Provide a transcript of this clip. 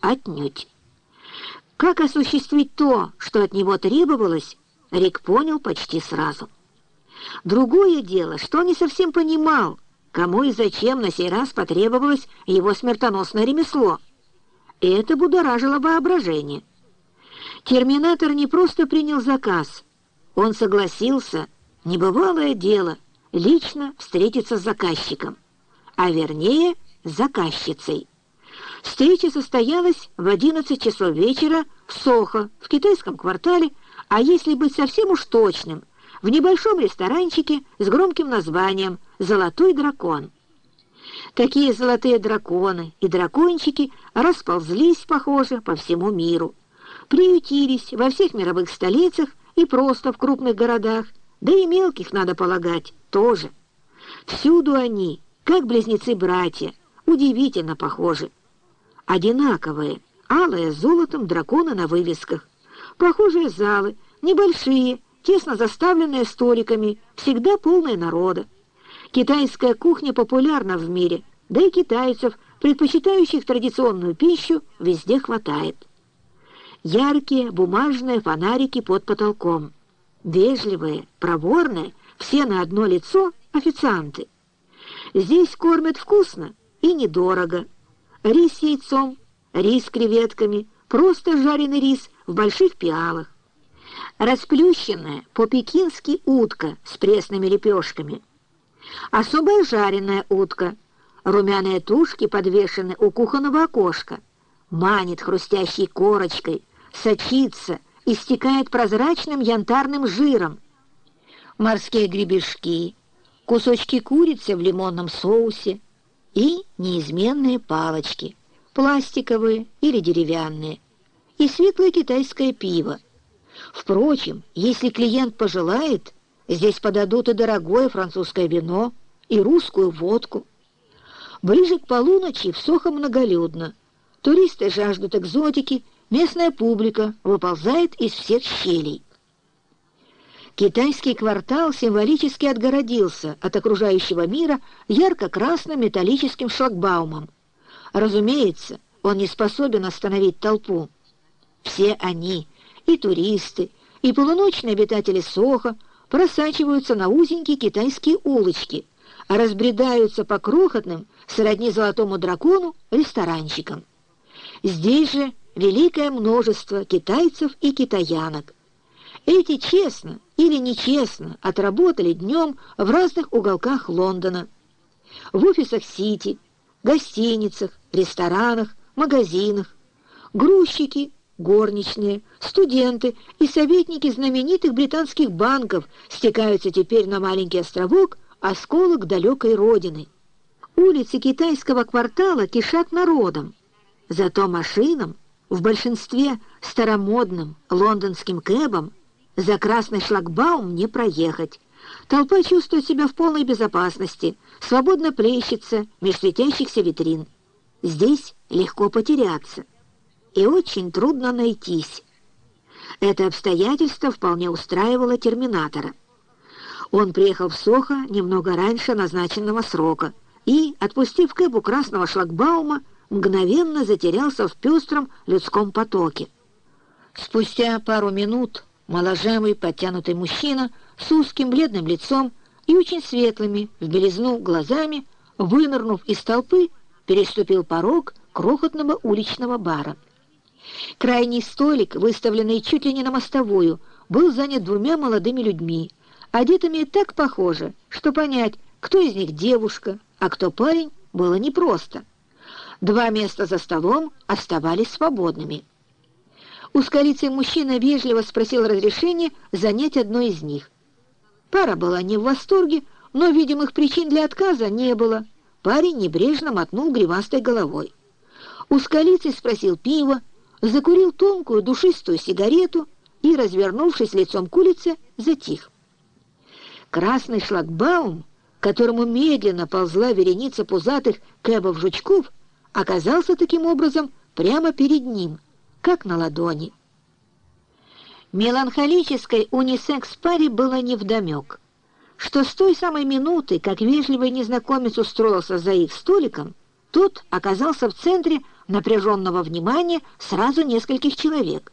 Отнюдь. Как осуществить то, что от него требовалось, Рик понял почти сразу. Другое дело, что не совсем понимал, кому и зачем на сей раз потребовалось его смертоносное ремесло. И это будоражило воображение. Терминатор не просто принял заказ, он согласился, небывалое дело, лично встретиться с заказчиком, а вернее с заказчицей. Встреча состоялась в 11 часов вечера в Сохо, в китайском квартале, а если быть совсем уж точным, в небольшом ресторанчике с громким названием «Золотой дракон». Такие золотые драконы и дракончики расползлись, похоже, по всему миру. Приютились во всех мировых столицах и просто в крупных городах, да и мелких, надо полагать, тоже. Всюду они, как близнецы-братья, удивительно похожи. Одинаковые, алые с золотом драконы на вывесках. Похожие залы, небольшие, тесно заставленные столиками, всегда полные народа. Китайская кухня популярна в мире, да и китайцев, предпочитающих традиционную пищу, везде хватает. Яркие бумажные фонарики под потолком. Вежливые, проворные, все на одно лицо официанты. Здесь кормят вкусно и недорого. Рис с яйцом, рис с креветками, просто жареный рис в больших пиалах. Расплющенная по-пекински утка с пресными лепешками. Особая жареная утка. Румяные тушки подвешены у кухонного окошка. Манит хрустящей корочкой, сочится, истекает прозрачным янтарным жиром. Морские гребешки, кусочки курицы в лимонном соусе и неизменные палочки, пластиковые или деревянные, и светлое китайское пиво. Впрочем, если клиент пожелает, здесь подадут и дорогое французское вино, и русскую водку. Ближе к полуночи в Сохо многолюдно. Туристы жаждут экзотики, местная публика выползает из всех щелей. Китайский квартал символически отгородился от окружающего мира ярко-красным металлическим шлагбаумом. Разумеется, он не способен остановить толпу. Все они, и туристы, и полуночные обитатели Соха, просачиваются на узенькие китайские улочки, а разбредаются по крохотным, сродни золотому дракону, ресторанчикам. Здесь же великое множество китайцев и китаянок. Эти честно или нечестно отработали днем в разных уголках Лондона. В офисах Сити, гостиницах, ресторанах, магазинах. Грузчики, горничные, студенты и советники знаменитых британских банков стекаются теперь на маленький островок, осколок далекой родины. Улицы китайского квартала кишат народом, зато машинам, в большинстве старомодным лондонским кэбом, за красный шлагбаум не проехать. Толпа чувствует себя в полной безопасности, свободно плещется меж светящихся витрин. Здесь легко потеряться и очень трудно найтись. Это обстоятельство вполне устраивало терминатора. Он приехал в Сохо немного раньше назначенного срока и, отпустив кэбу красного шлагбаума, мгновенно затерялся в пестром людском потоке. Спустя пару минут моложавый, подтянутый мужчина с узким бледным лицом и очень светлыми в белизну глазами, вынырнув из толпы, переступил порог крохотного уличного бара. Крайний столик, выставленный чуть ли не на мостовую, был занят двумя молодыми людьми, одетыми так похоже, что понять, кто из них девушка, а кто парень, было непросто. Два места за столом оставались свободными. Узколицый мужчина вежливо спросил разрешения занять одно из них. Пара была не в восторге, но видимых причин для отказа не было. Парень небрежно мотнул гривастой головой. Узколицый спросил пива, закурил тонкую душистую сигарету и, развернувшись лицом к улице, затих. Красный шлагбаум, к которому медленно ползла вереница пузатых кэбов-жучков, оказался таким образом прямо перед ним — как на ладони. Меланхолической унисекс-паре было невдомек, что с той самой минуты, как вежливый незнакомец устроился за их столиком, тот оказался в центре напряженного внимания сразу нескольких человек.